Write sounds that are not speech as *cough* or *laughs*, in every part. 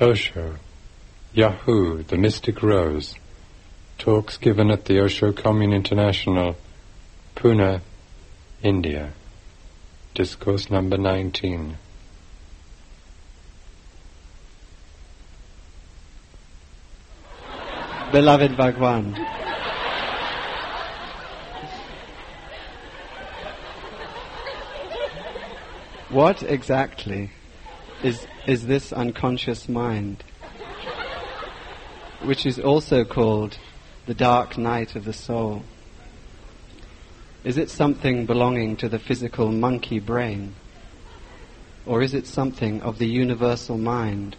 Osho, Yaa-Hoo, the Mystic Rose. Talks given at the Osho Commune International, Pune, India. Discourse number 19. Beloved Bhagwan, what exactly is, is this unconscious mind, which is also called the dark night of the soul? Is it something belonging to the physical monkey brain? Or is it something of the universal mind,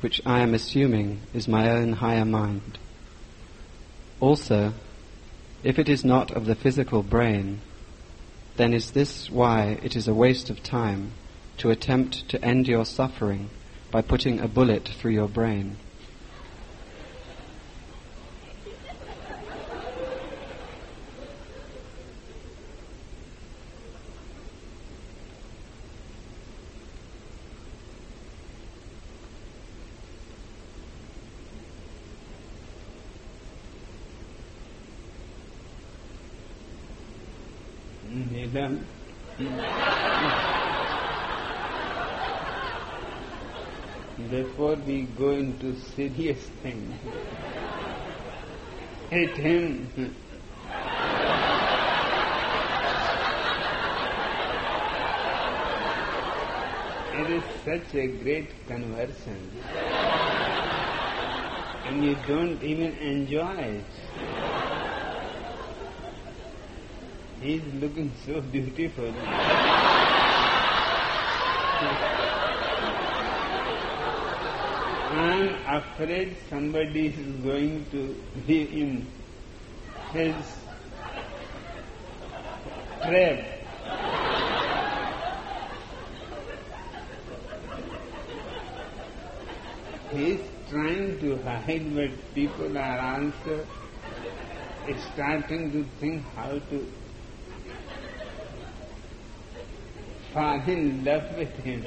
which I am assuming is my own higher mind? Also, if it is not of the physical brain, then is this why it is a waste of time to attempt to end your suffering by putting a bullet through your brain? them. Before we go into serious things, hate him. It is such a great conversion. And you don't even enjoy it. He's looking so beautiful. *laughs* I'm afraid somebody is going to be in his trap. He's trying to hide, but people are also starting to think how to fall in love with him.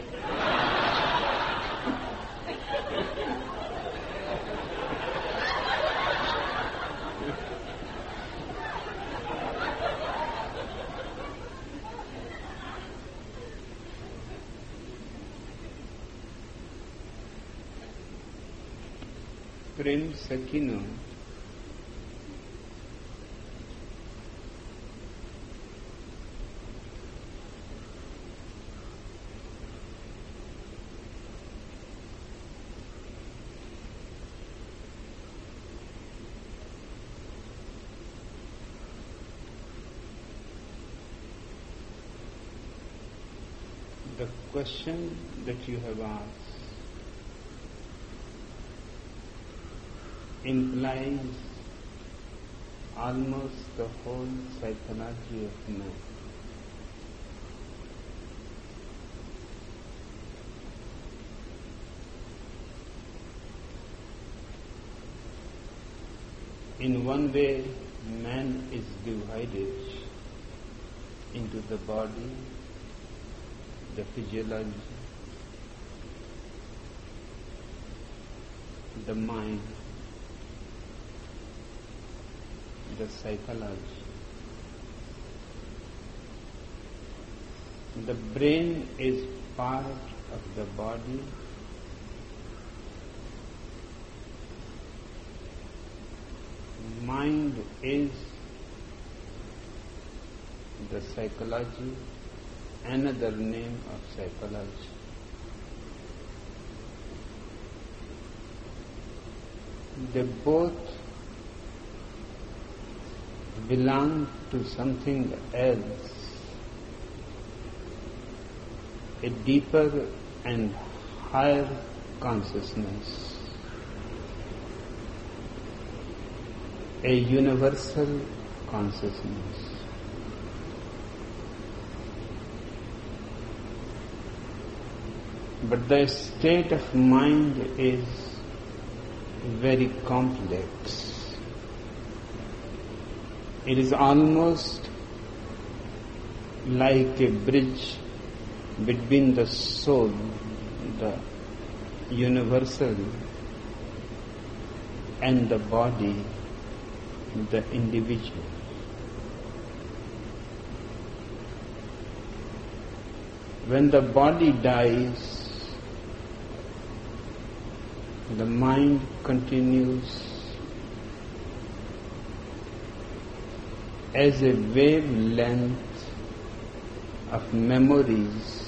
Prem सखिनो the question that you have asked implies almost the whole psychology of man. In one way, man is divided into the body, the physiology, the mind, the psychology. The brain is part of the body. Mind is the psychology, another name of psychology. They both belong to something else, a deeper and higher consciousness, a universal consciousness. But the state of mind is very complex. It is almost like a bridge between the soul, the universal and the body the individual. When the body dies, the mind continues as a wavelength of memories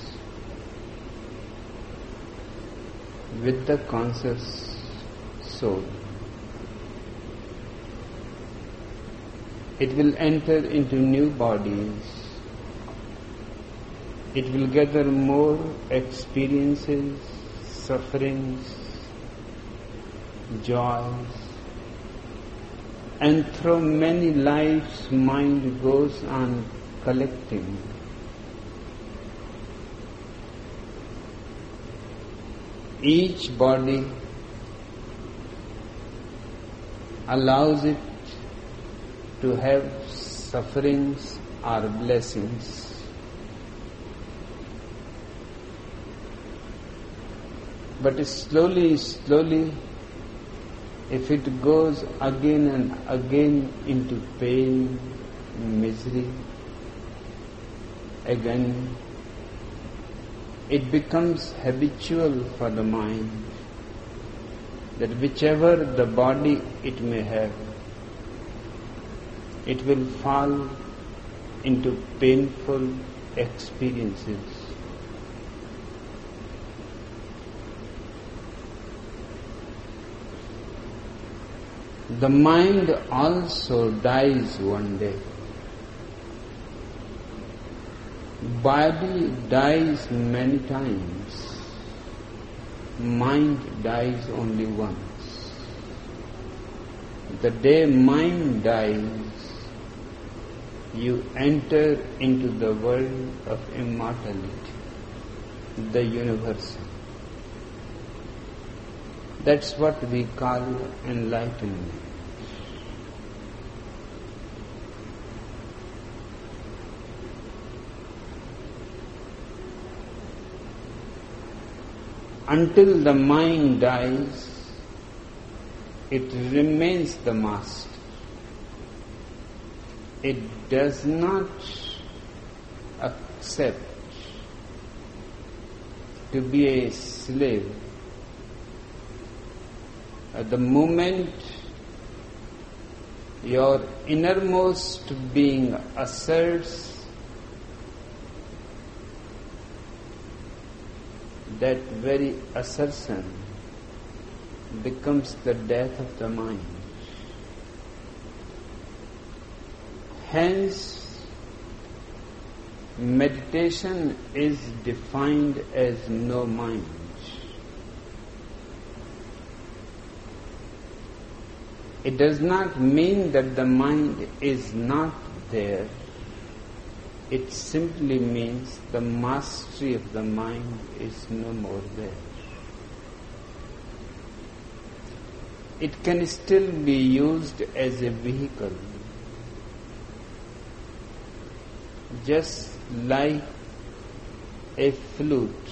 with the conscious soul. It will enter into new bodies. It will gather more experiences, sufferings, joys. And through many lives, mind goes on collecting. Each body allows it to have sufferings or blessings. But slowly, slowly, if it goes again and again into pain, misery, again, it becomes habitual for the mind that whichever the body it may have, it will fall into painful experiences. The mind also dies one day. Body dies many times. Mind dies only once. The day mind dies, you enter into the world of immortality, the universal. That's what we call enlightenment. Until the mind dies, it remains the master it does not accept to be a slave. At the moment your innermost being asserts that very assertion becomes the death of the mind. Hence, meditation is defined as no mind. It does not mean that the mind is not there. It simply means the mastery of the mind is no more there. It can still be used as a vehicle just like a flute.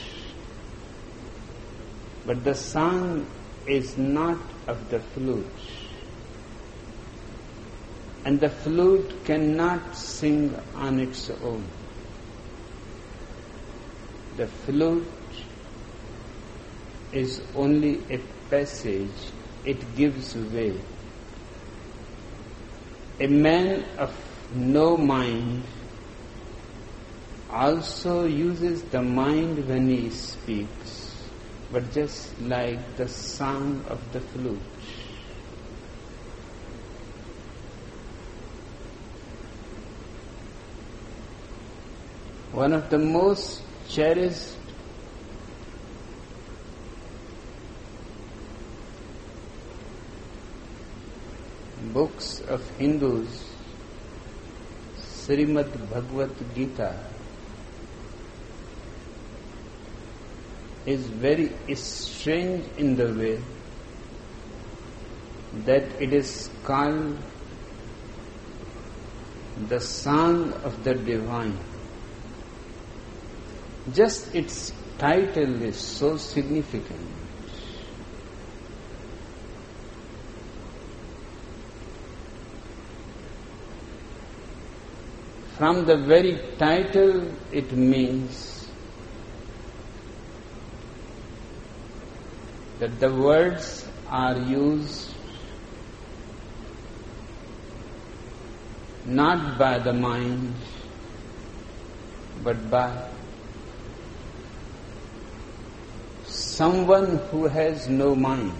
But the song is not of the flute. And the flute cannot sing on its own. The flute is only a passage, it gives way. A man of no mind also uses the mind when he speaks, but just like the sound of the flute. One of the most cherished books of Hindus, Srimad Bhagavad Gita, is very strange in the way that it is called the Song of the Divine. Just its title is so significant. From the very title, it means that the words are used not by the mind but by someone who has no mind.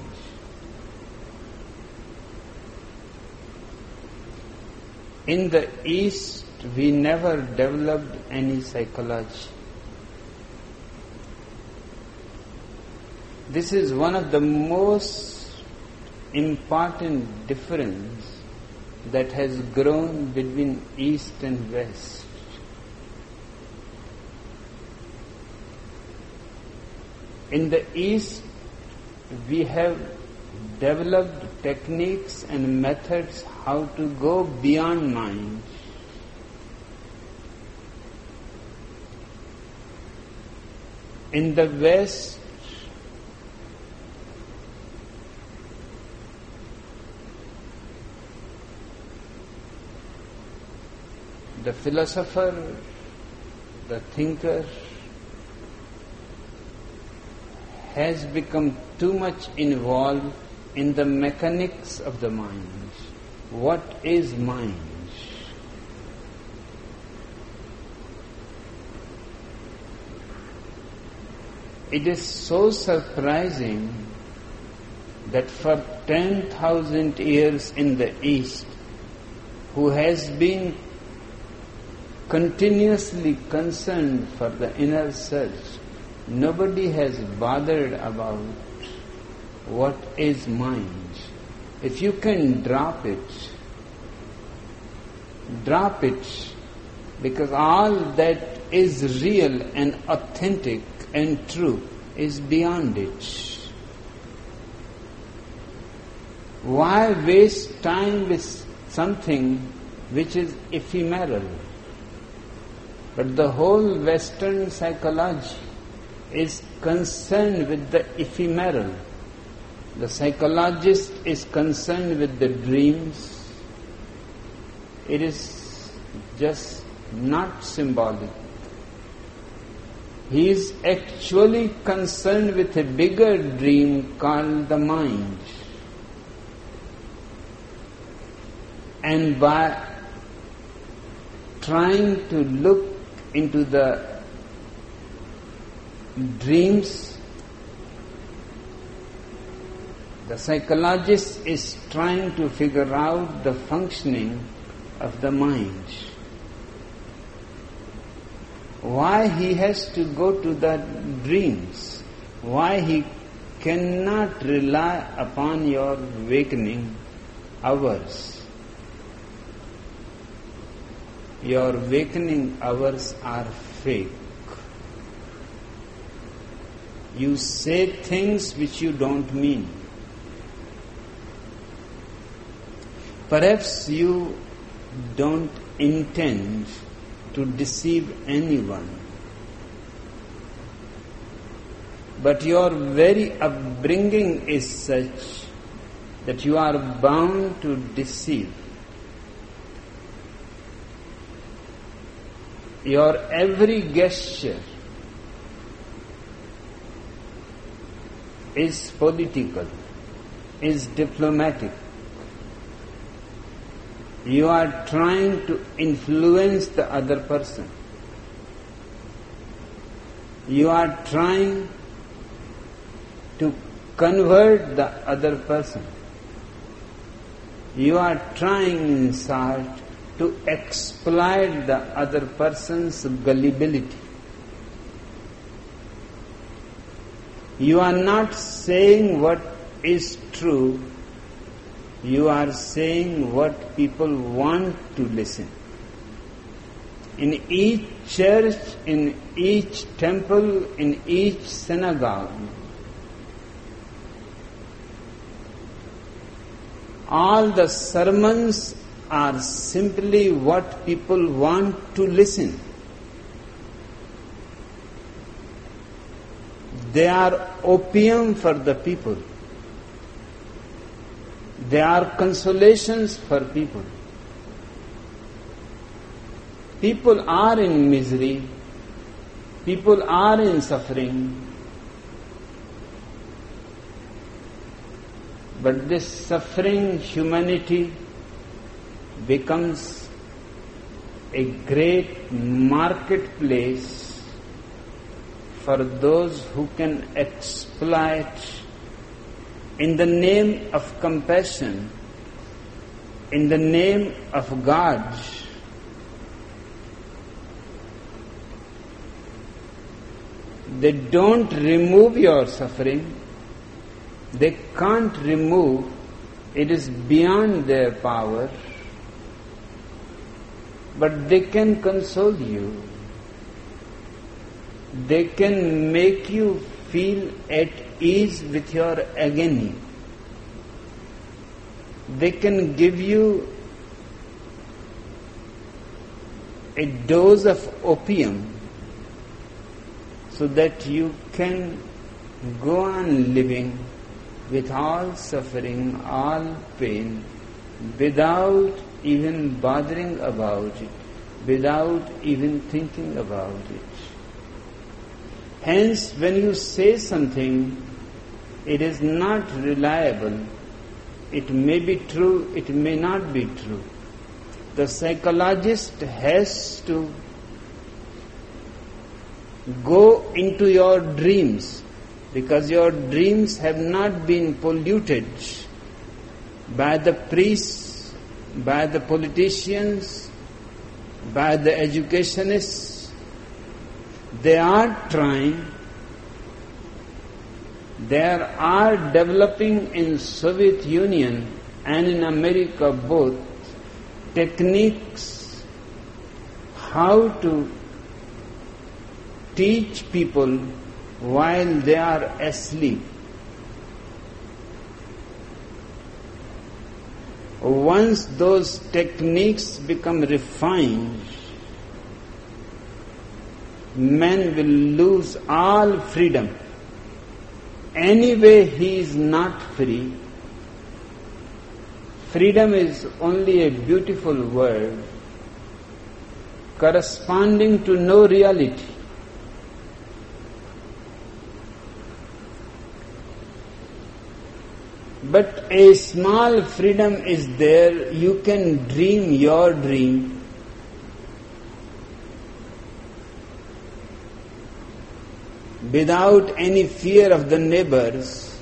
In the East, we never developed any psychology. This is one of the most important difference that has grown between East and West. In the East, we have developed techniques and methods how to go beyond mind. In the West, the philosopher, the thinker, has become too much involved in the mechanics of the mind. What is mind? It is so surprising that for 10,000 years in the East, who has been continuously concerned for the inner self, nobody has bothered about what is mind. If you can drop it, drop it, because all that is real and authentic and true is beyond it. Why waste time with something which is ephemeral? But the whole Western psychology is concerned with the ephemeral. The psychologist is concerned with the dreams. It is just not symbolic. He is actually concerned with a bigger dream called the mind. And by trying to look into the dreams, the psychologist is trying to figure out the functioning of the mind. Why he has to go to the dreams? Why he cannot rely upon your wakening hours? Your wakening hours are fake. You say things which you don't mean. Perhaps you don't intend to deceive anyone. But your very upbringing is such that you are bound to deceive. Your every gesture is political, is diplomatic. You are trying to influence the other person. You are trying to convert the other person. You are trying, in short, to exploit the other person's gullibility. You are not saying what is true, you are saying what people want to listen. In each church, in each temple, in each synagogue, all the sermons are simply what people want to listen. They are opium for the people. They are consolations for people. People are in misery, people are in suffering, but this suffering humanity becomes a great marketplace for those who can exploit in the name of compassion, in the name of God. They don't remove your suffering, they can't remove, it is beyond their power but they can console you. They can make you feel at ease with your agony. They can give you a dose of opium so that you can go on living with all suffering, all pain, without even bothering about it, without even thinking about it. Hence, when you say something, it is not reliable. It may be true, it may not be true. The psychologist has to go into your dreams because your dreams have not been polluted by the priests, by the politicians, by the educationists. They are trying, there are developing in Soviet Union and in America both techniques how to teach people while they are asleep. Once those techniques become refined, man will lose all freedom. Anyway, he is not free. Freedom is only a beautiful word corresponding to no reality. But a small freedom is there, you can dream your dream. Without any fear of the neighbors,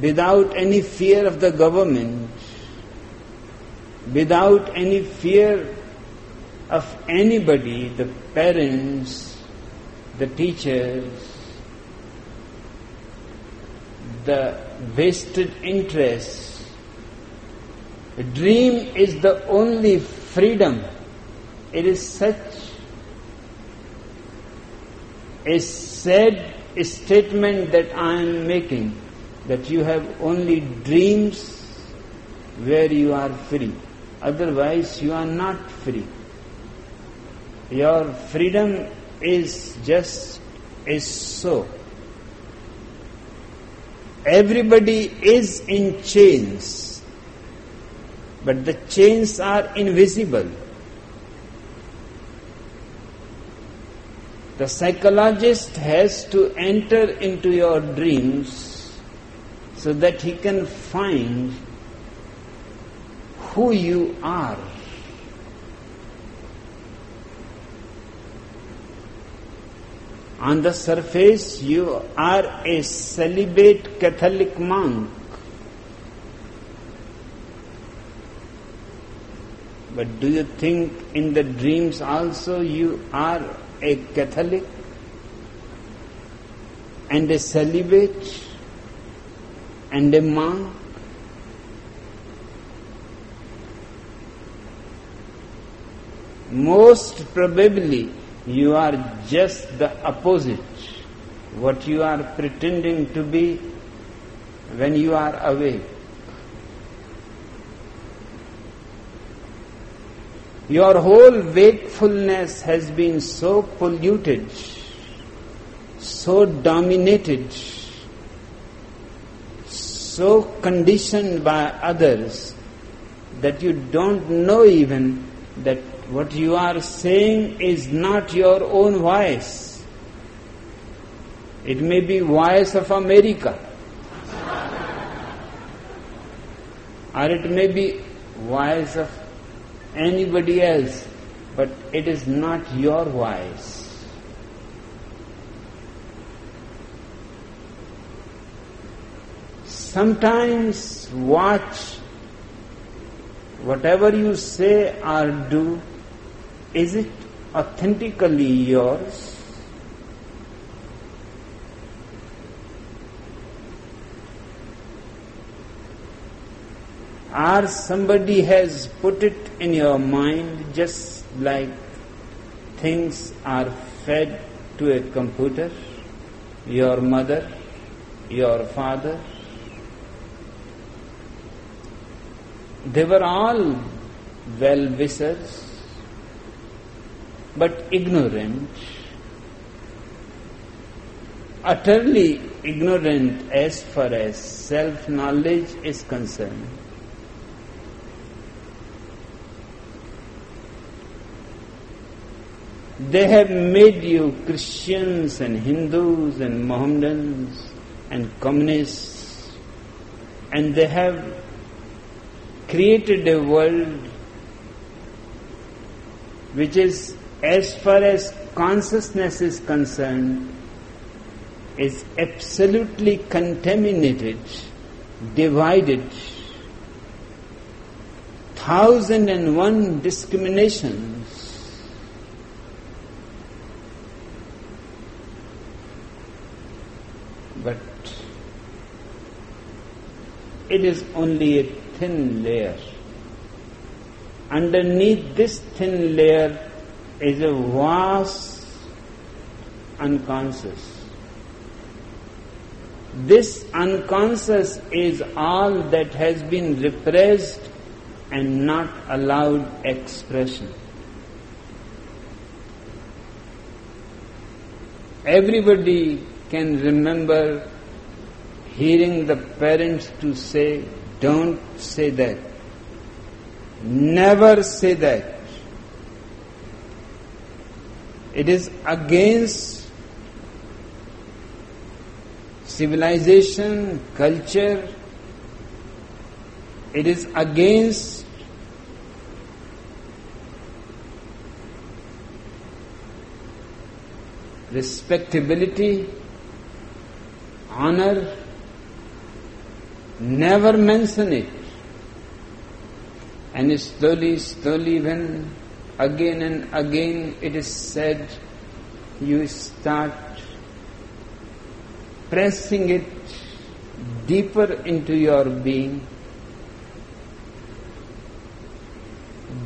without any fear of the government, without any fear of anybody, the parents, the teachers, the vested interests. Dream is the only freedom. It is such a sad statement that I am making that you have only dreams where you are free. Otherwise, you are not free. Your freedom is just a so. Everybody is in chains, but the chains are invisible. The psychologist has to enter into your dreams so that he can find who you are. On the surface, you are a celibate Catholic monk. But do you think in the dreams also you are a Catholic and a celibate and a monk? Most probably you are just the opposite. What you are pretending to be when you are awake. Your whole wakefulness has been so polluted, so dominated, so conditioned by others that you don't know even that what you are saying is not your own voice. It may be voice of America. or it may be voice of anybody else, but it is not your voice. Sometimes watch whatever you say or do, is it authentically yours? Or somebody has put it in your mind just like things are fed to a computer, your mother, your father. They were all well wishers, but ignorant, utterly ignorant as far as self knowledge is concerned. They have made you Christians and Hindus and Mohammedans and communists, and they have created a world which is, as far as consciousness is concerned, is absolutely contaminated, divided, thousand and one discriminations it is only a thin layer. Underneath this thin layer is a vast unconscious. This unconscious is all that has been repressed and not allowed expression. Everybody can remember hearing the parents to say, don't say that. Never say that. It is against civilization, culture. It is against respectability honor, never mention it. And slowly, slowly, when again and again it is said, you start pressing it deeper into your being.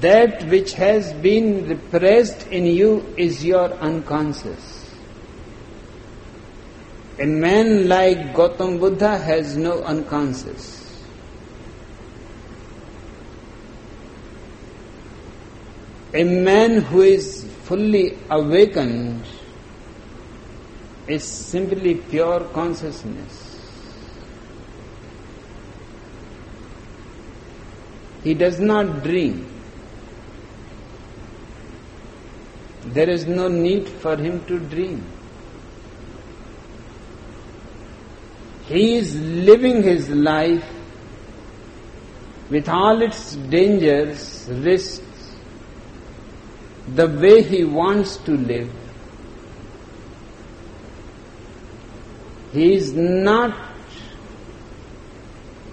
That which has been repressed in you is your unconscious. A man like Gautam Buddha has no unconscious. A man who is fully awakened is simply pure consciousness. He does not dream. There is no need for him to dream. He is living his life with all its dangers, risks, the way he wants to live. He is not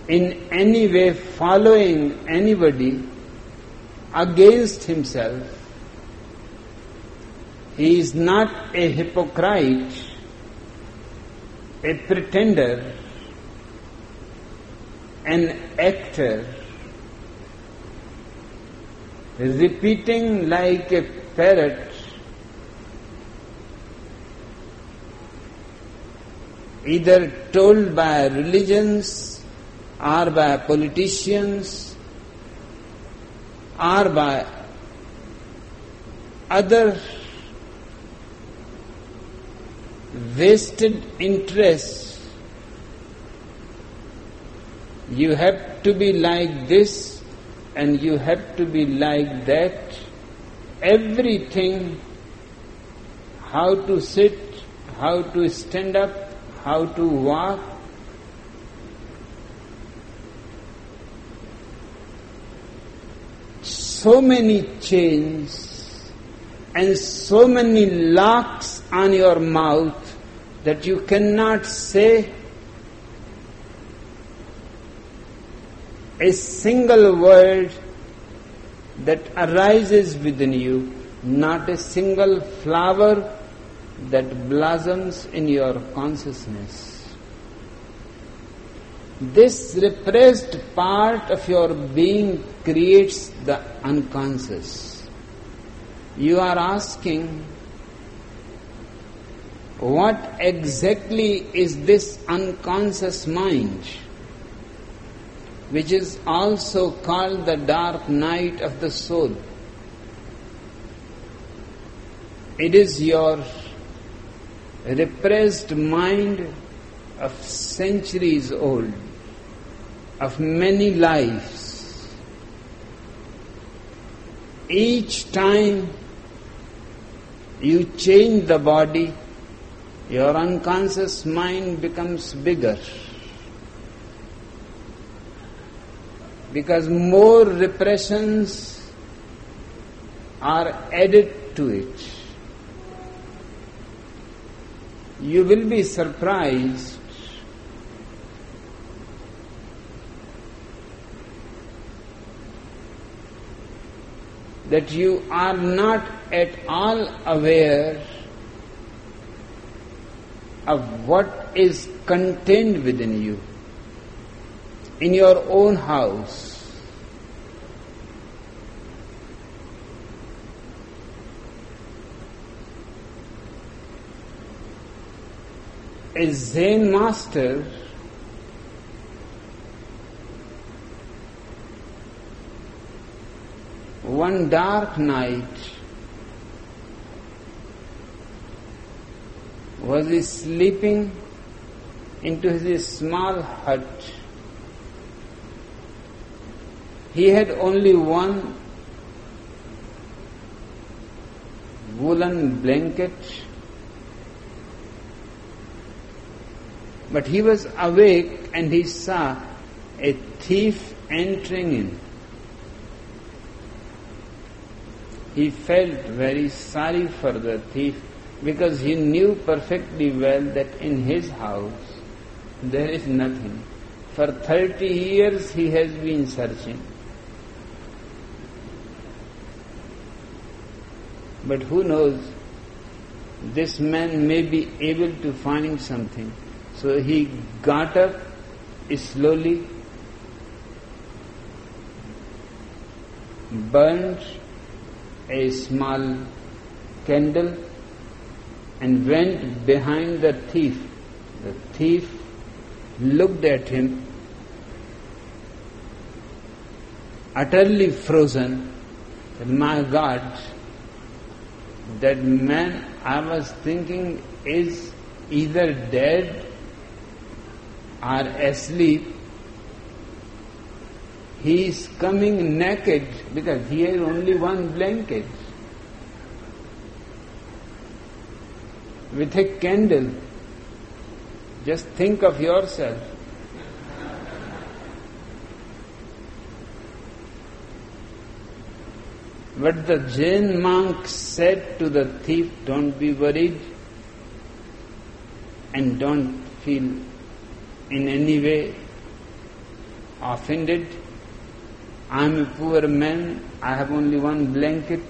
in any way following anybody against himself. He is not a hypocrite a pretender, an actor, repeating like a parrot either told by religions or by politicians or by other vested interest. You have to be like this, and you have to be like that. Everything, how to sit, how to stand up, how to walk, so many chains and so many locks on your mouth that you cannot say a single word that arises within you, not a single flower that blossoms in your consciousness. This repressed part of your being creates the unconscious. You are asking, what exactly is this unconscious mind? which is also called the dark night of the soul. It is your repressed mind of centuries old, of many lives. Each time you change the body, your unconscious mind becomes bigger. because more repressions are added to it. You will be surprised that you are not at all aware of what is contained within you in your own house. A Zen master one dark night was sleeping into his small hut he had only one woolen blanket, but he was awake and he saw a thief entering in. He felt very sorry for the thief because he knew perfectly well that in his house there is nothing. For 30 years he has been searching. But who knows, this man may be able to find something. So he got up slowly, burned a small candle and went behind the thief. The thief looked at him, utterly frozen, said, My God, that man I was thinking is either dead or asleep. He is coming naked because he has only one blanket with a candle. Just think of yourself. But the Zen monk said to the thief, Don't be worried and don't feel in any way offended. I am a poor man, I have only one blanket.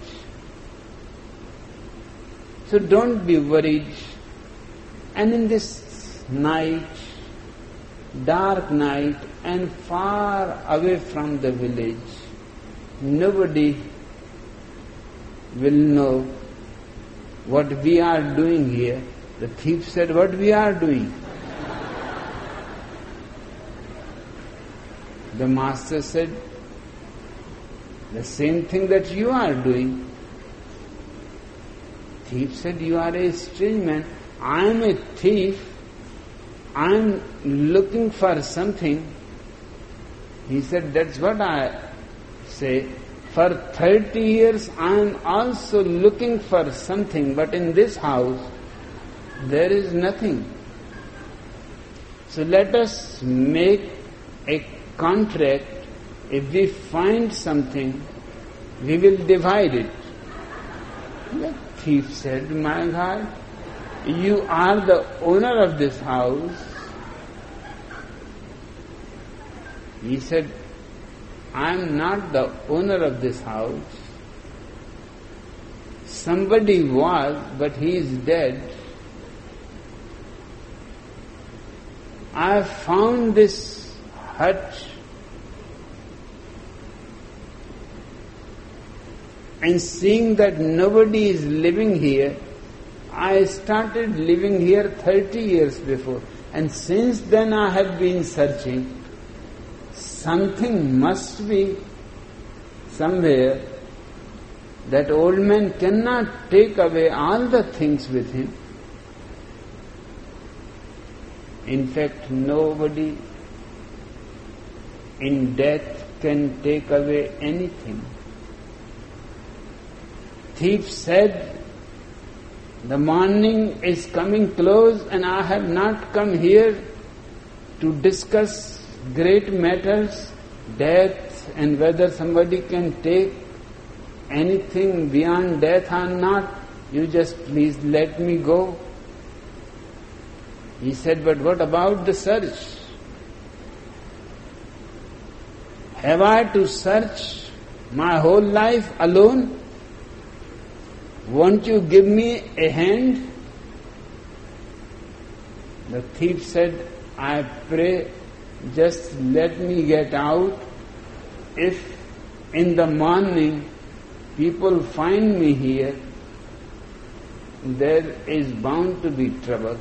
So don't be worried. And in this night, dark night, and far away from the village, nobody will know what we are doing here. The thief said, What we are doing? The master said, The same thing that you are doing. Thief said, You are a strange man. I am a thief. I am looking for something. He said, That's what I say, for 30 years I am also looking for something, but in this house there is nothing. So let us make a contract. If we find something, we will divide it. The thief said, My God, you are the owner of this house. He said, I am not the owner of this house. Somebody was, but he is dead. I found this hut and seeing that nobody is living here, I started living here 30 years before. And since then I have been searching something must be somewhere. That old man cannot take away all the things with him. In fact, nobody in death can take away anything. Thief said, The morning is coming close, and I have not come here to discuss great matters, death, and whether somebody can take anything beyond death or not, you just please let me go. He said, But what about the search? Have I to search my whole life alone? Won't you give me a hand? The thief said, I pray just let me get out. If in the morning people find me here, there is bound to be trouble.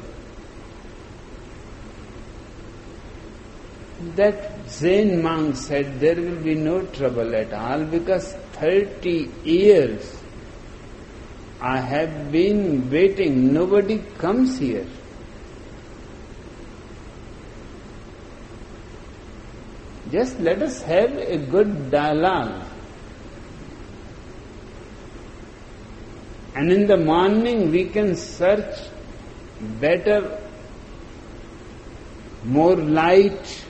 That Zen monk said there will be no trouble at all because 30 years I have been waiting, nobody comes here. Just let us have a good dialogue. And in the morning we can search better, more light,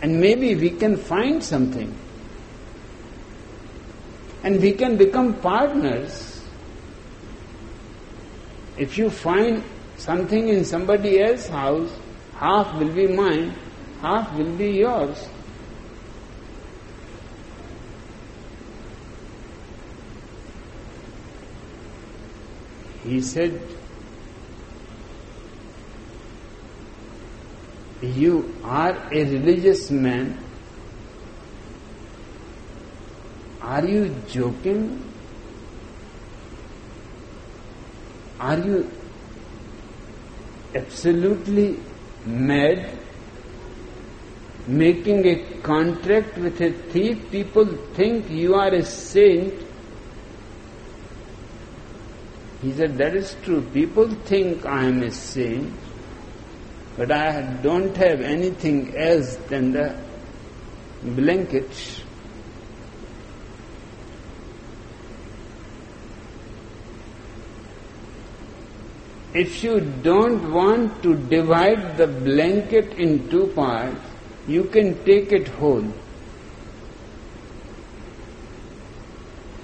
and maybe we can find something. And we can become partners. If you find something in somebody else's house, half will be mine, half will be yours. He said, You are a religious man. Are you joking? Are you absolutely mad? making a contract with a thief, people think you are a saint. He said, That is true. People think I am a saint, but I don't have anything else than the blanket. If you don't want to divide the blanket in two parts, you can take it whole.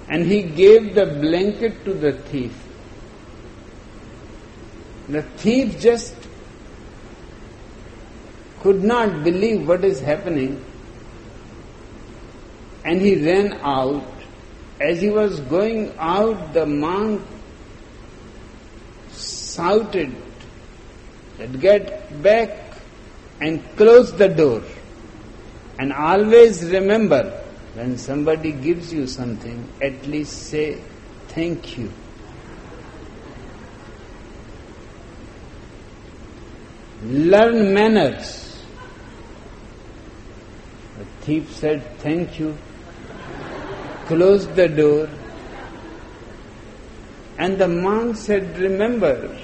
And he gave the blanket to the thief. The thief just could not believe what is happening and he ran out. As he was going out, the monk shouted that get back and close the door. And always remember when somebody gives you something, at least say thank you. Learn manners. The thief said thank you, closed the door, and the monk said, Remember,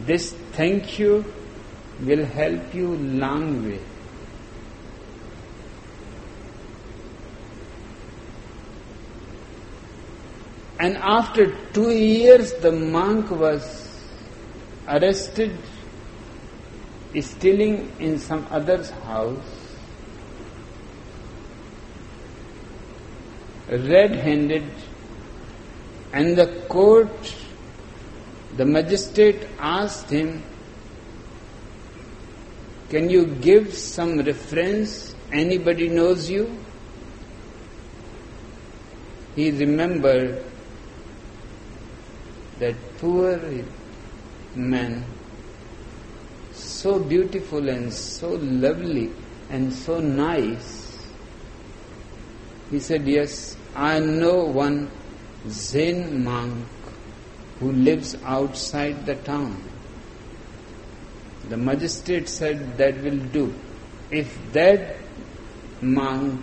this thank you will help you long way. And after two years, the monk was arrested stealing in some other's house. Red handed and the court, the magistrate asked him, Can you give some reference? Anybody knows you? He remembered that poor man, so beautiful and so lovely and so nice. He said, Yes, I know one Zen monk who lives outside the town. The magistrate said, That will do. If that monk,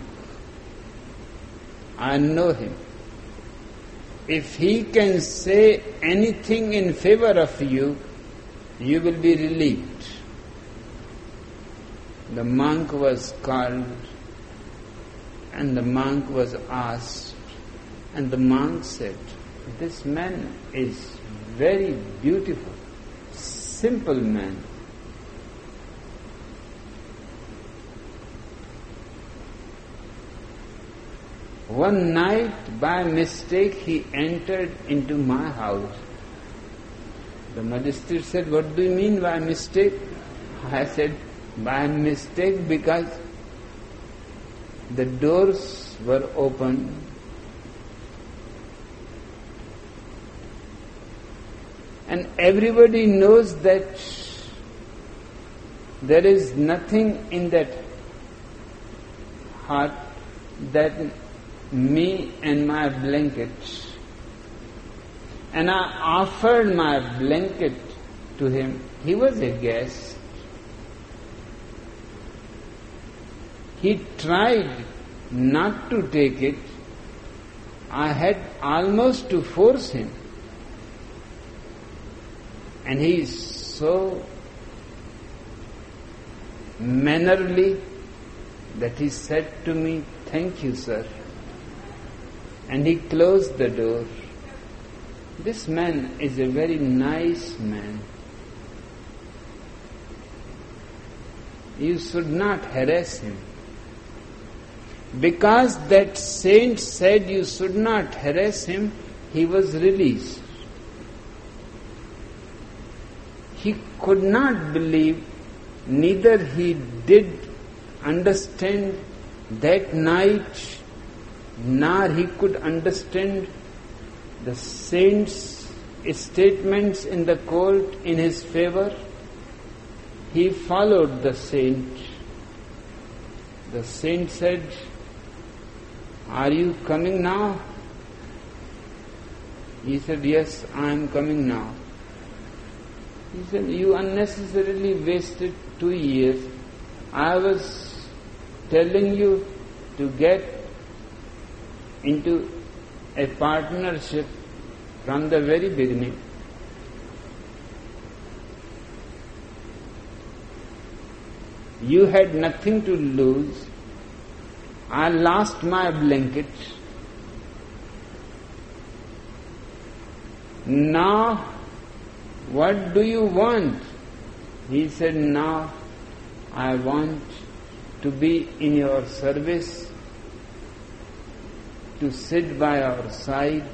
I know him, if he can say anything in favor of you, you will be relieved. The monk was called and the monk was asked, and the monk said, This man is very beautiful, simple man. One night, by mistake, he entered into my house. The magistrate said, What do you mean by mistake? I said, By mistake because the doors were open. And everybody knows that there is nothing in that heart that me and my blanket. And I offered my blanket to him. He was a guest. He tried not to take it. I had almost to force him. And he is so mannerly that he said to me, Thank you, sir and he closed the door. This man is a very nice man. You should not harass him. Because that saint said you should not harass him, he was released. He could not believe, neither he did understand that night nor he could understand the saint's statements in the court in his favor. He followed the saint. The saint said, Are you coming now? He said, Yes, I am coming now. He said, You unnecessarily wasted two years. I was telling you to get into a partnership from the very beginning. You had nothing to lose. I lost my blanket. Now, what do you want? He said, Now I want to be in your service to sit by our side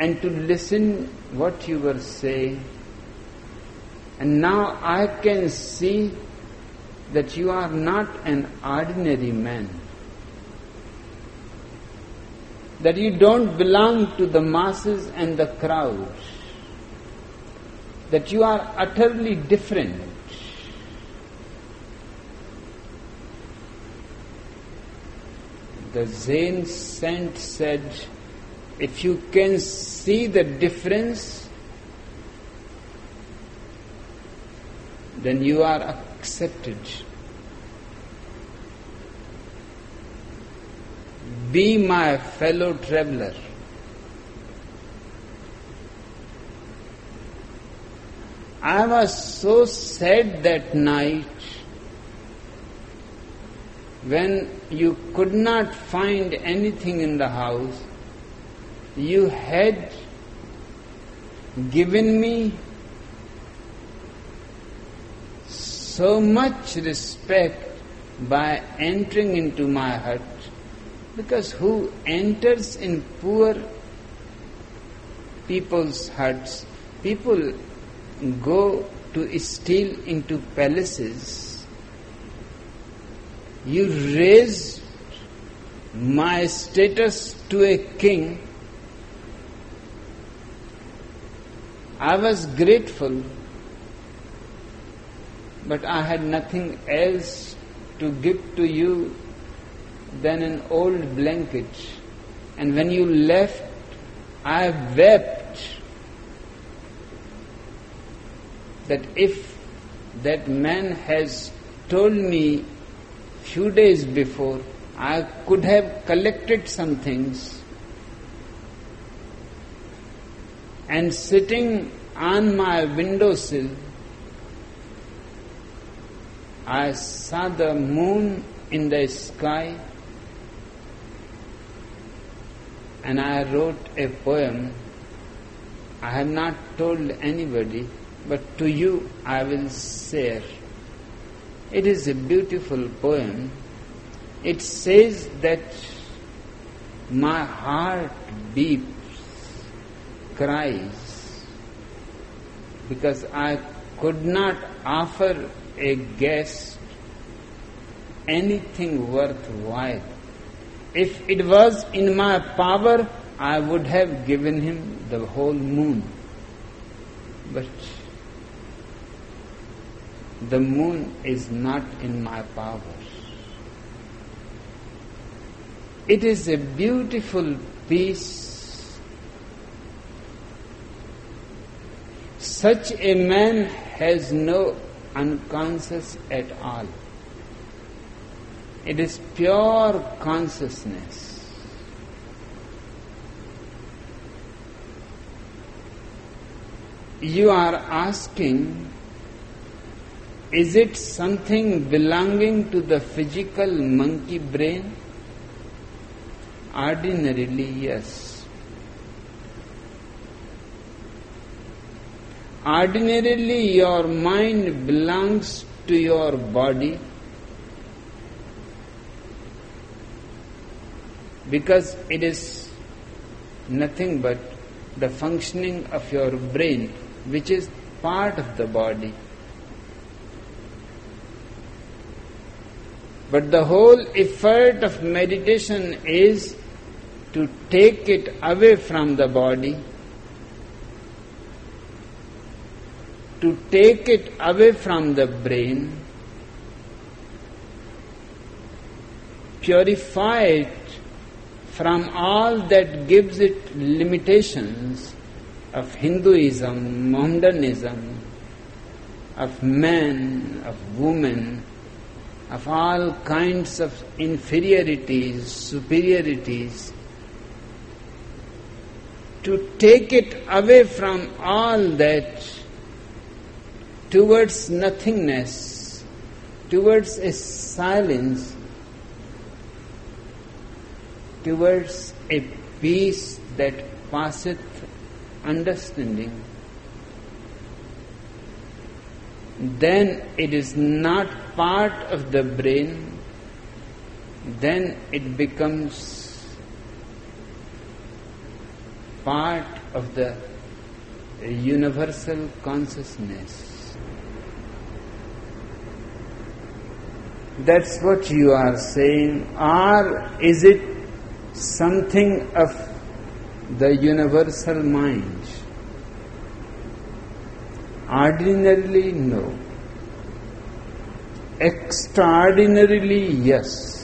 and to listen what you were saying. And now I can see that you are not an ordinary man. That you don't belong to the masses and the crowd. That you are utterly different. the Zen saint said, if you can see the difference, then you are accepted. Be my fellow traveler. I was so sad that night when you could not find anything in the house, you had given me so much respect by entering into my hut because who enters in poor people's huts, people go to steal into palaces. You raise my status to a king. I was grateful, but I had nothing else to give to you than an old blanket. And when you left, I wept that if that man has told me few days before, I could have collected some things and sitting on my windowsill I saw the moon in the sky and I wrote a poem. I have not told anybody, but to you I will share. It is a beautiful poem. It says that my heart beeps, cries, because I could not offer a guest anything worthwhile. If it was in my power, I would have given him the whole moon. But the moon is not in my power. It is a beautiful piece. Such a man has no unconscious at all. It is pure consciousness. You are asking, is it something belonging to the physical monkey brain? Ordinarily, yes. Ordinarily, your mind belongs to your body because it is nothing but the functioning of your brain, which is part of the body. But the whole effort of meditation is to take it away from the body to take it away from the brain, purify it from all that gives it limitations of Hinduism, Mohammedanism, of man, of woman, of all kinds of inferiorities, superiorities, to take it away from all that towards nothingness, towards a silence, towards a peace that passeth understanding, then it is not part of the brain, then it becomes part of the universal consciousness. That's what you are saying. Or is it something of the universal mind? Ordinarily, no. Extraordinarily, yes.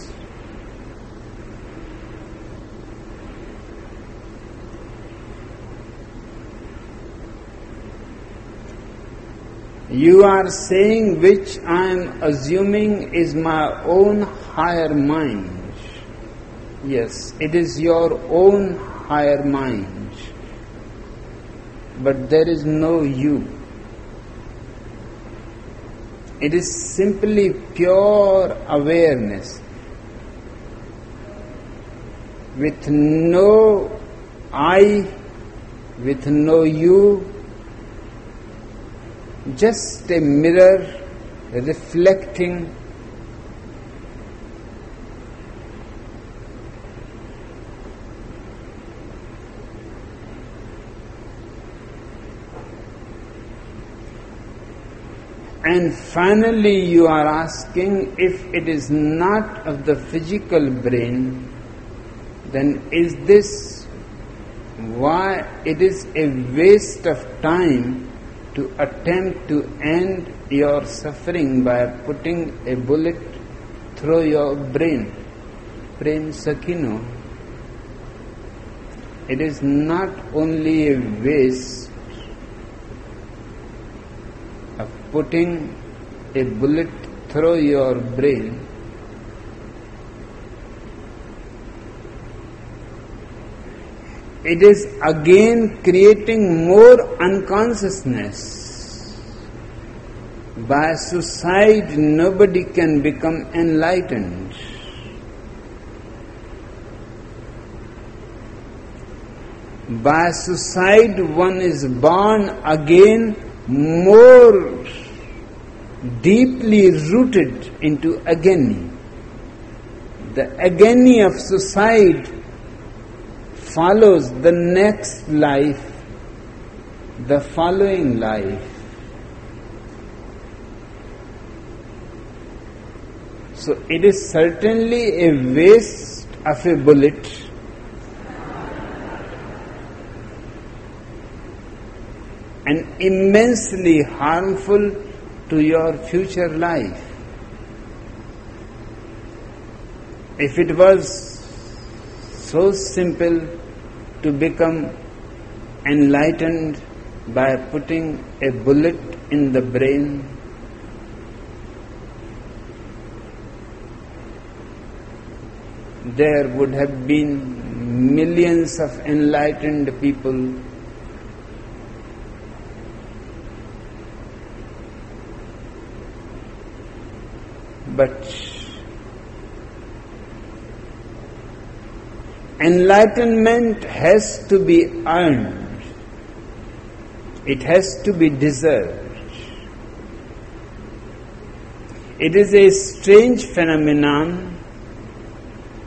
You are saying which I am assuming is my own higher mind. Yes, it is your own higher mind. But there is no you. It is simply pure awareness with no I, with no you, just a mirror reflecting And finally, you are asking if it is not of the physical brain, then is this why it is a waste of time to attempt to end your suffering by putting a bullet through your brain? Prem Sakino. It is not only a waste putting a bullet through your brain it is again creating more unconsciousness. By suicide, nobody can become enlightened. By suicide, one is born again more deeply rooted into agony. The agony of suicide follows the next life, the following life. So it is certainly a waste of a bullet An immensely harmful to your future life. If it was so simple to become enlightened by putting a bullet in the brain, there would have been millions of enlightened people But enlightenment has to be earned, it has to be deserved. It is a strange phenomenon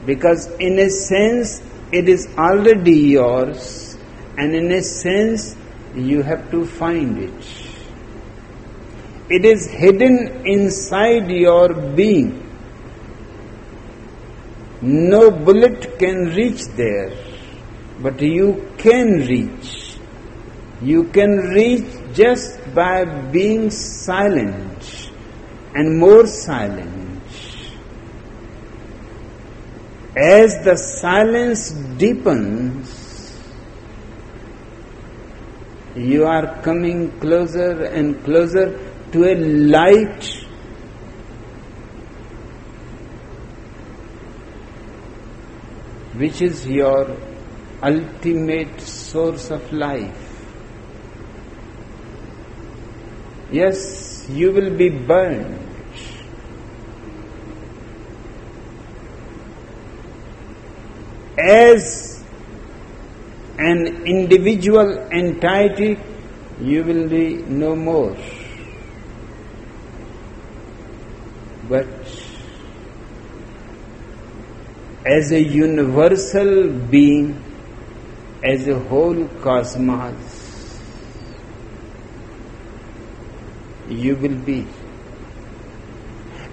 because, in a sense, it is already yours, and in a sense, you have to find it. It is hidden inside your being. No bullet can reach there, but you can reach. You can reach just by being silent and more silent. As the silence deepens, you are coming closer and closer to a light which is your ultimate source of life. Yes, you will be burned. As an individual entity, you will be no more. But as a universal being, as a whole cosmos, you will be.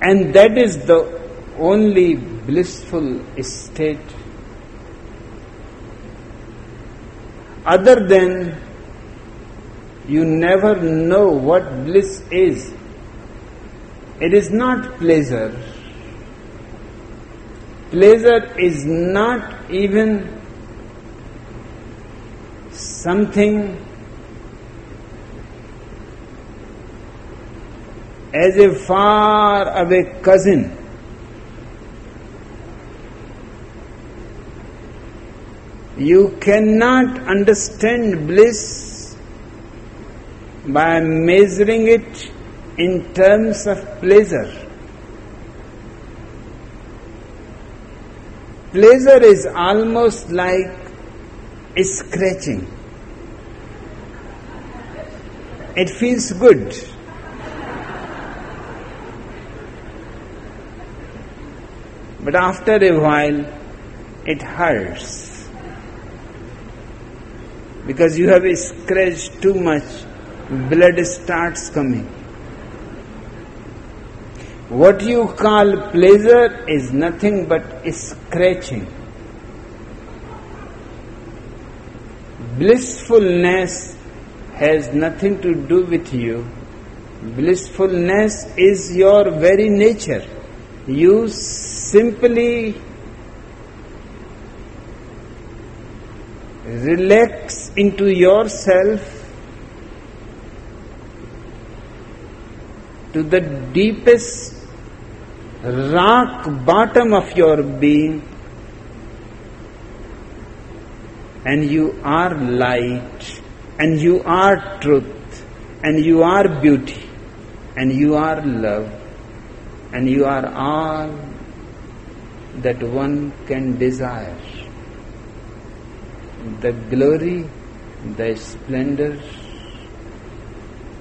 And that is the only blissful state. Other than you never know what bliss is. It is not pleasure. Pleasure is not even something as a far away cousin. You cannot understand bliss by measuring it in terms of pleasure. Pleasure is almost like scratching. It feels good. But after a while, it hurts. Because you have scratched too much, blood starts coming. What you call pleasure is nothing but scratching. Blissfulness has nothing to do with you. Blissfulness is your very nature. You simply relax into yourself to the deepest rock bottom of your being and you are light and you are truth and you are beauty and you are love and you are all that one can desire. The glory, the splendor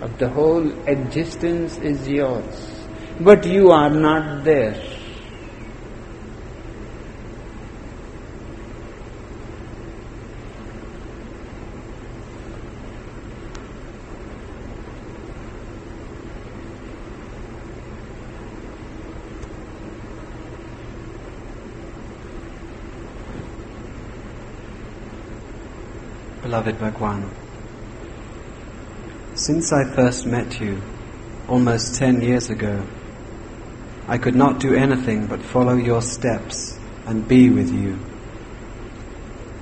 of the whole existence is yours, but you are not there. beloved Bhagwan. Since I first met you, almost ten years ago, I could not do anything but follow your steps and be with you.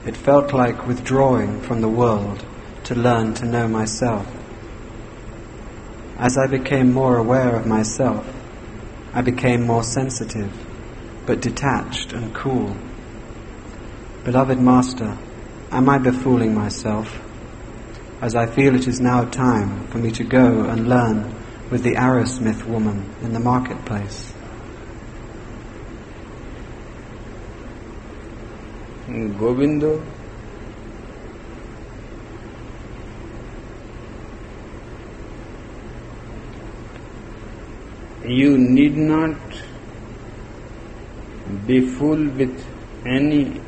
It felt like withdrawing from the world to learn to know myself. As I became more aware of myself, I became more sensitive, but detached and cool. Beloved Master, Am I befooling myself? As I feel it is now time for me to go and learn with the arrowsmith woman in the marketplace. Govindo you need not be fooled with any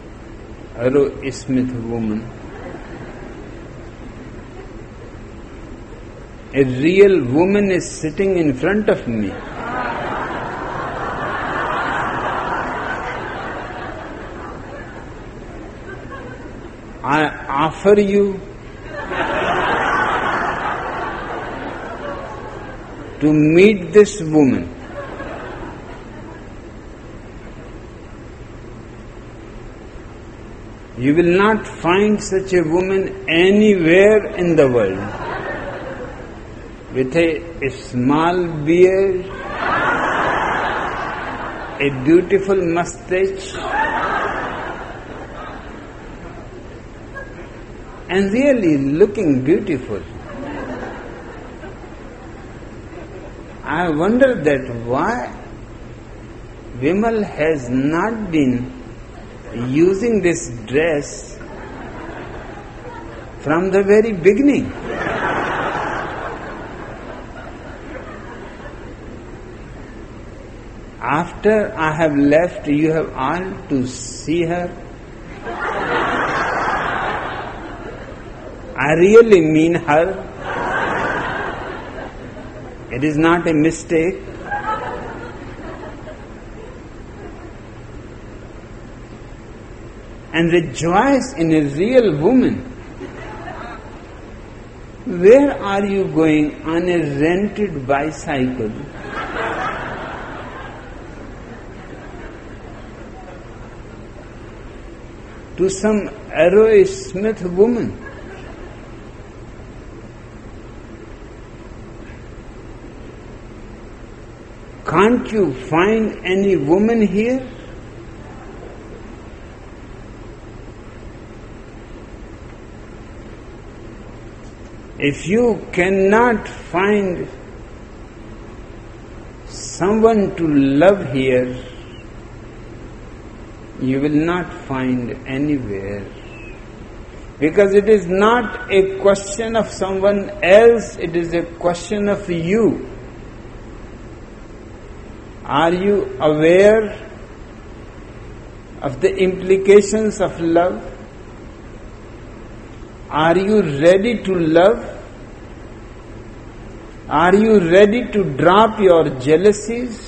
Arrow Smith woman. A real woman is sitting in front of me. I offer you to meet this woman. You will not find such a woman anywhere in the world. With a, a small beard, a beautiful mustache, and really looking beautiful. I wonder that why Vimal has not been using this dress from the very beginning. After I have left, you have all to see her. I really mean her. It is not a mistake. and rejoice in a real woman. Where are you going on a rented bicycle? to some Arrowsmith woman. Can't you find any woman here? If you cannot find someone to love here, you will not find anywhere. Because it is not a question of someone else, it is a question of you. Are you aware of the implications of love? Are you ready to love? Are you ready to drop your jealousies?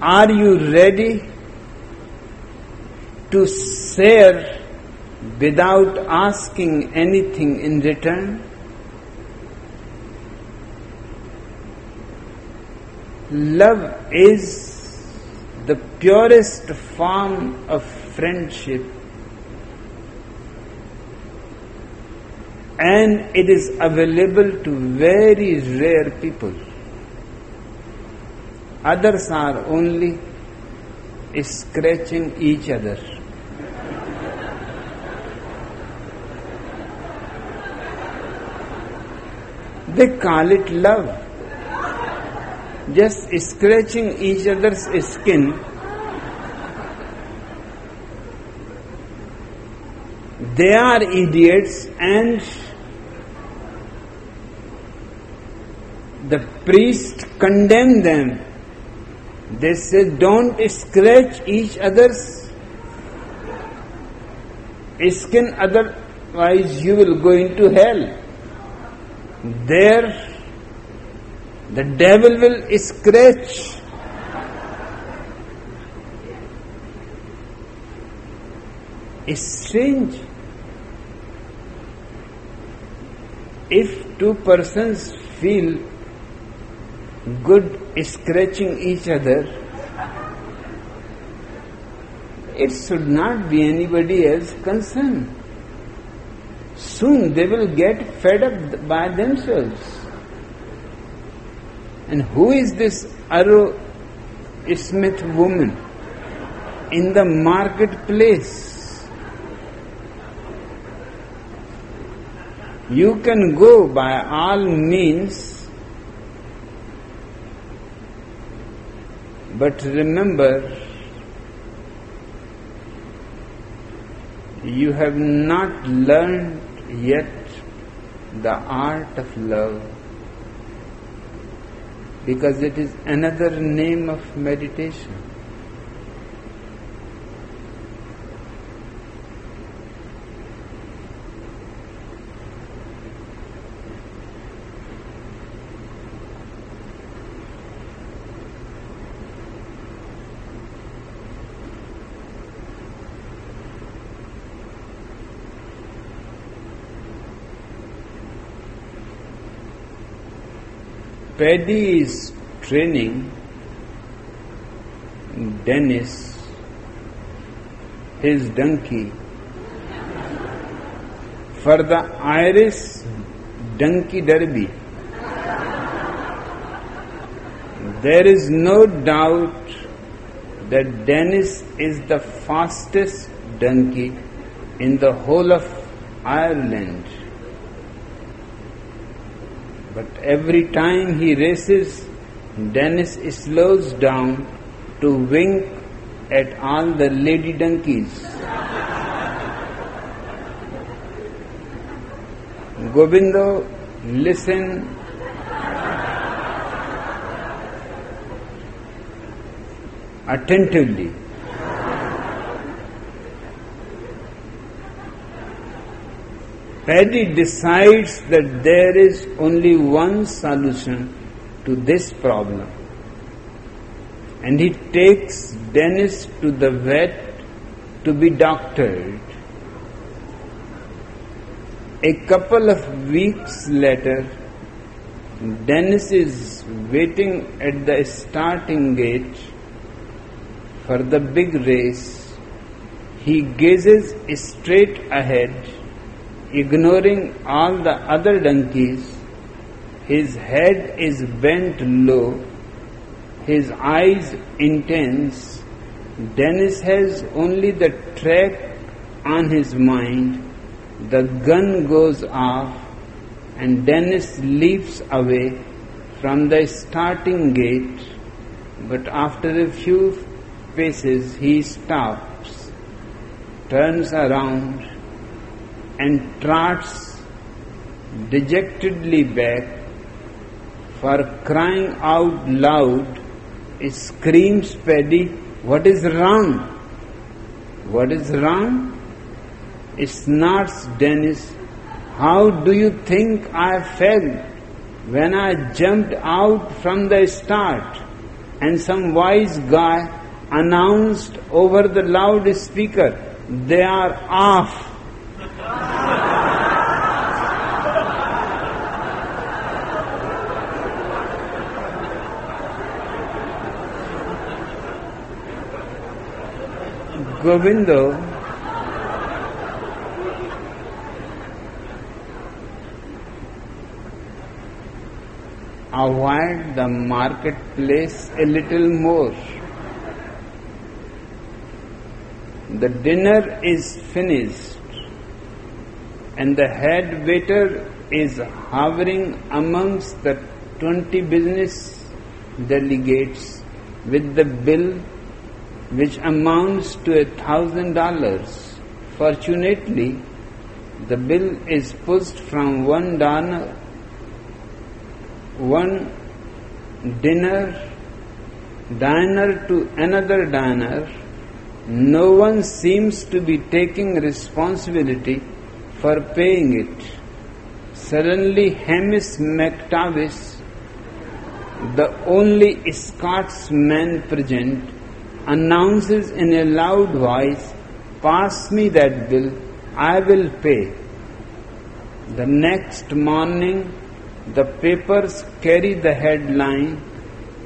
Are you ready to share without asking anything in return? Love is the purest form of friendship and it is available to very rare people. Others are only scratching each other. They call it love just scratching each other's skin. They are idiots and the priest condemn them. They say don't scratch each other's skin otherwise you will go into hell. There the devil will scratch. It's strange. If two persons feel good scratching each other, it should not be anybody else concern. Soon they will get fed up by themselves. And who is this Arrow Smith woman in the marketplace? You can go by all means, but remember, you have not learned yet the art of love because it is another name of meditation. Paddy is training Dennis, his donkey, for the Irish Donkey Derby. There is no doubt that Dennis is the fastest donkey in the whole of Ireland. But every time he races, Dennis slows down to wink at all the lady donkeys. Gobindo, listen. Attentively. Paddy decides that there is only one solution to this problem. And he takes Dennis to the vet to be doctored. A couple of weeks later, Dennis is waiting at the starting gate for the big race. He gazes straight ahead ignoring all the other donkeys, his head is bent low, his eyes intense. Dennis has only the track on his mind. The gun goes off, and Dennis leaps away from the starting gate. But after a few paces, he stops, turns around, and trots dejectedly back, for crying out loud, screams Paddy, what is wrong? What is wrong? Snorts Dennis, how do you think I felt when I jumped out from the start and some wise guy announced over the loudspeaker, they are off. Govindo avoid the marketplace a little more. The dinner is finished and the head waiter is hovering amongst the 20 business delegates with the bill which amounts to a thousand dollars. Fortunately, the bill is pushed from one donor one dinner diner to another diner, no one seems to be taking responsibility for paying it. Suddenly, Hamish McTavish, the only Scotsman present, announces in a loud voice, Pass me that bill, I will pay. The next morning, the papers carry the headline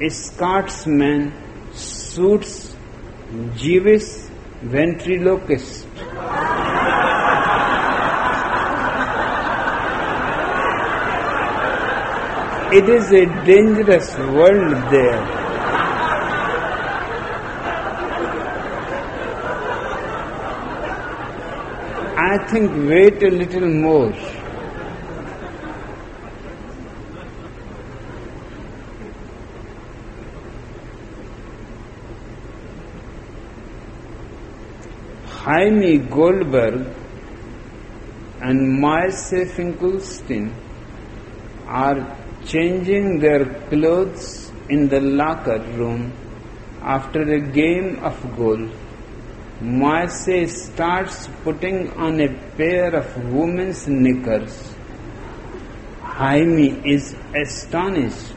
Scotsman suits Jewish ventriloquist. it is a dangerous world there. I think wait a little more. Jaime Goldberg and Moise Finkelstein are changing their clothes in the locker room after a game of golf. Moise starts putting on a pair of women's knickers. Jaime is astonished.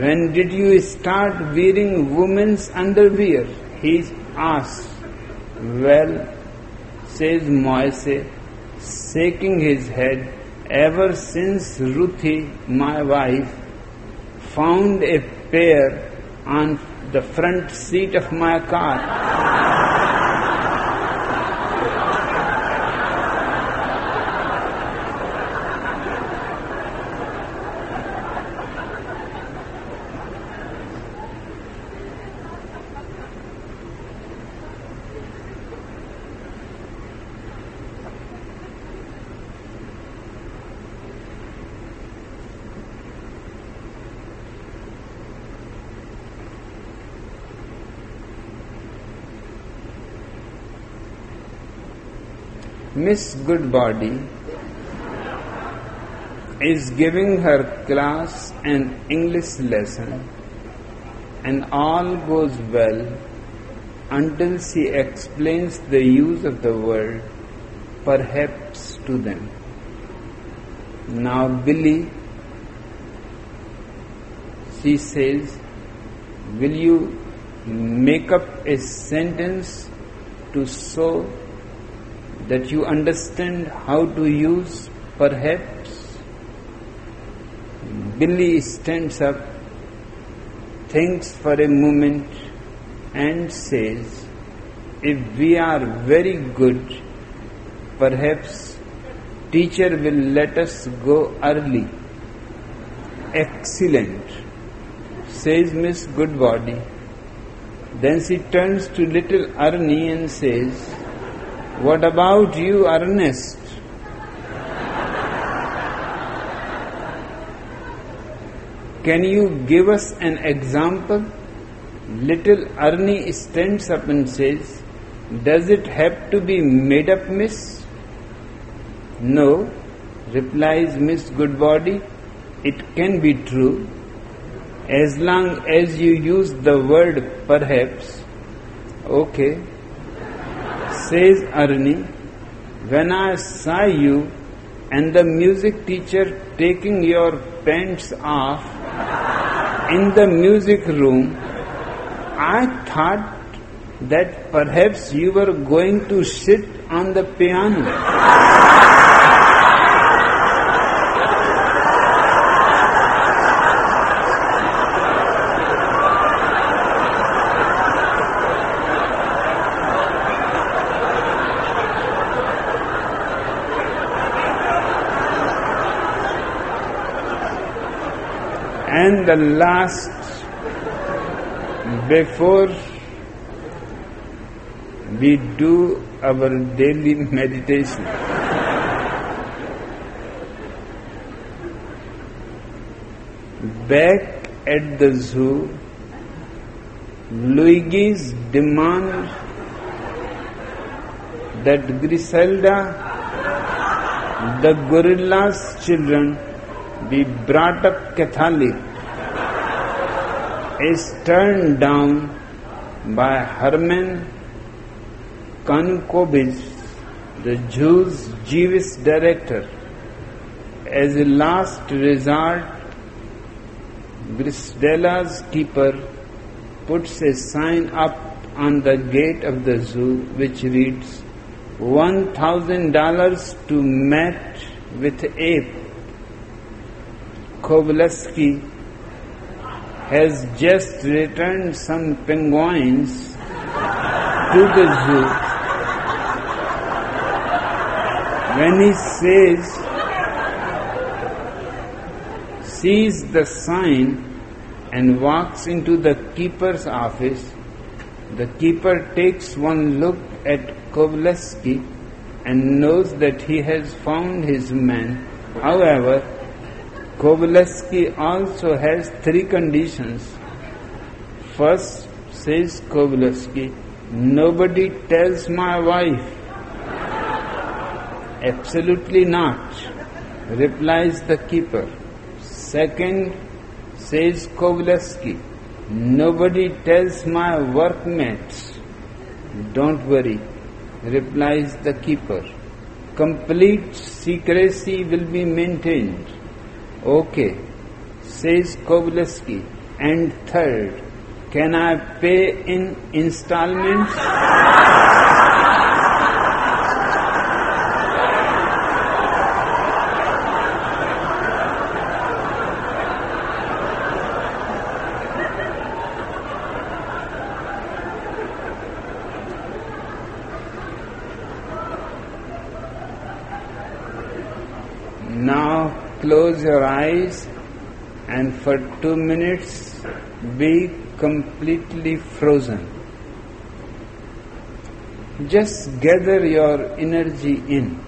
When did you start wearing women's underwear? He asks. Well, says Moise, shaking his head, ever since Ruthie, my wife, found a pair on the front seat of my car. Miss Goodbody is giving her class an English lesson, and all goes well until she explains the use of the word perhaps to them. Now, Billy, she says, will you make up a sentence to show that you understand how to use perhaps. Billy stands up, thinks for a moment, and says, If we are very good, perhaps teacher will let us go early. Excellent, says Miss Goodbody. Then she turns to little Arnie and says, what about you, Ernest? Can you give us an example? Little Ernie stands up and says, Does it have to be made up, miss? No, replies Miss Goodbody. It can be true. As long as you use the word perhaps, okay, says Arni, when I saw you and the music teacher taking your pants off in the music room, I thought that perhaps you were going to sit on the piano. The last before we do our daily meditation. Back at the zoo, Luigi's demand that Griselda, the gorilla's children, be brought up Catholic is turned down by Herman Kankowitz, the Jews' Jewish director. As a last resort, Griselda's keeper puts a sign up on the gate of the zoo which reads $1,000 to match with ape. Kowalski has just returned some penguins to the zoo. When he says, sees the sign and walks into the keeper's office, the keeper takes one look at Kowalski and knows that he has found his man. However, Kowalski also has three conditions. First, says Kowalski, nobody tells my wife. Absolutely not, replies the keeper. Second, says Kowalski, nobody tells my workmates. Don't worry, replies the keeper. Complete secrecy will be maintained. Okay, says Kowalski. And third, can I pay in installments? now close your eyes and for two minutes be completely frozen. Just gather your energy in.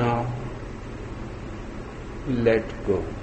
Now, let go.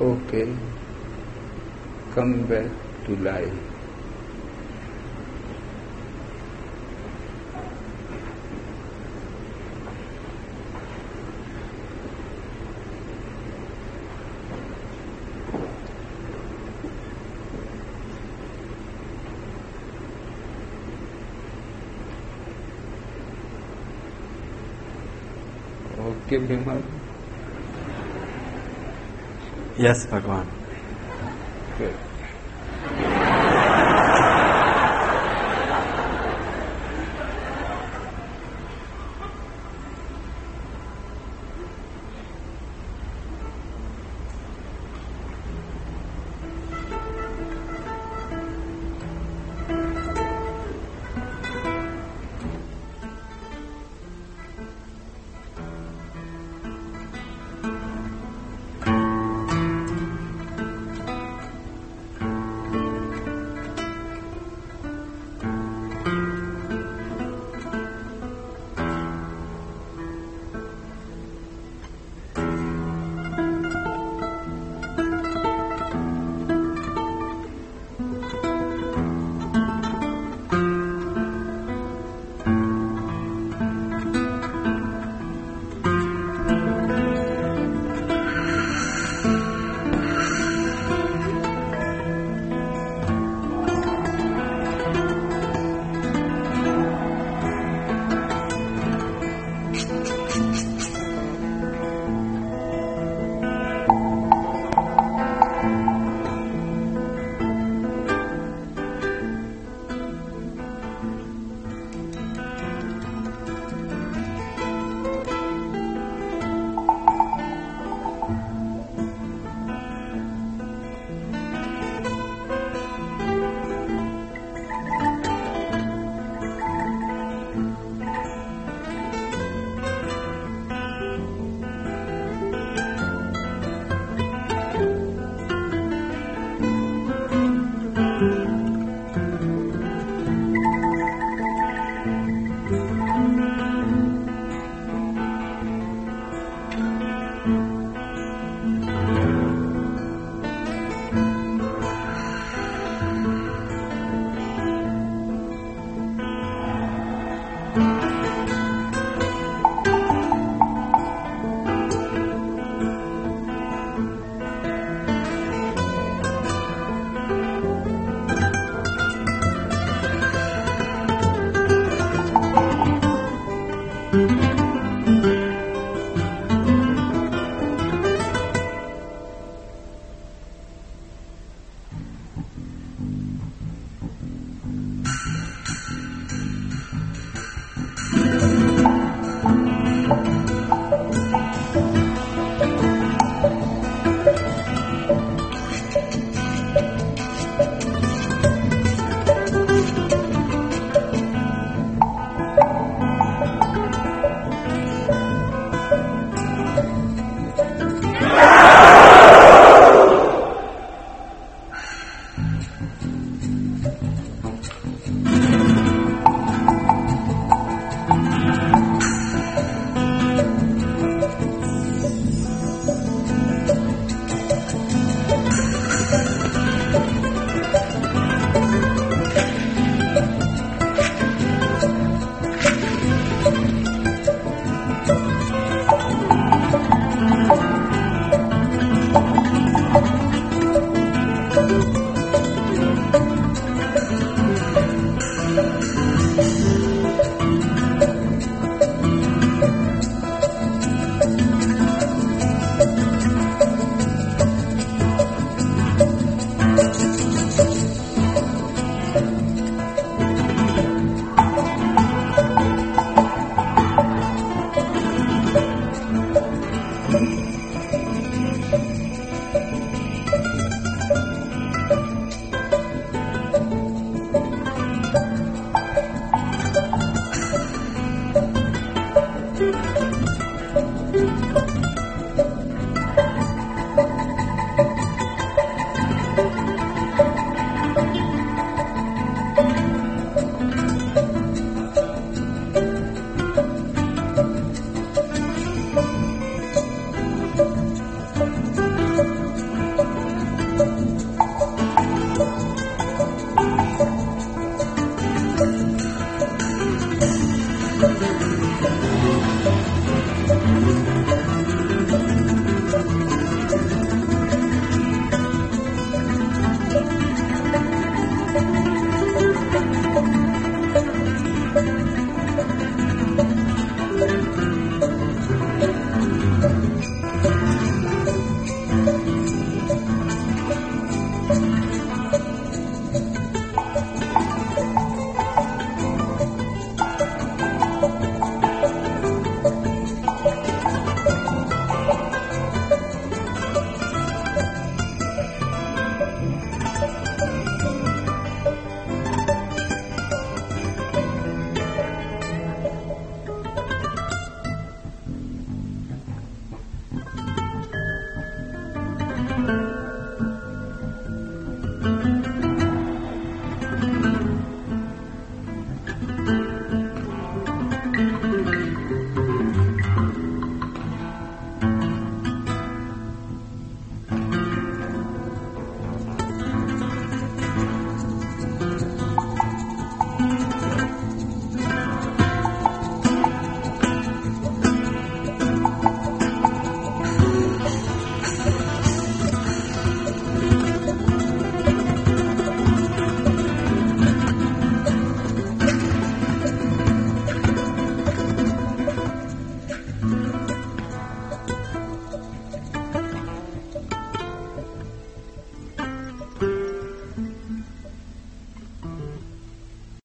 Okay, come back to life. Okay, Vimal. Yes, Bhagwan.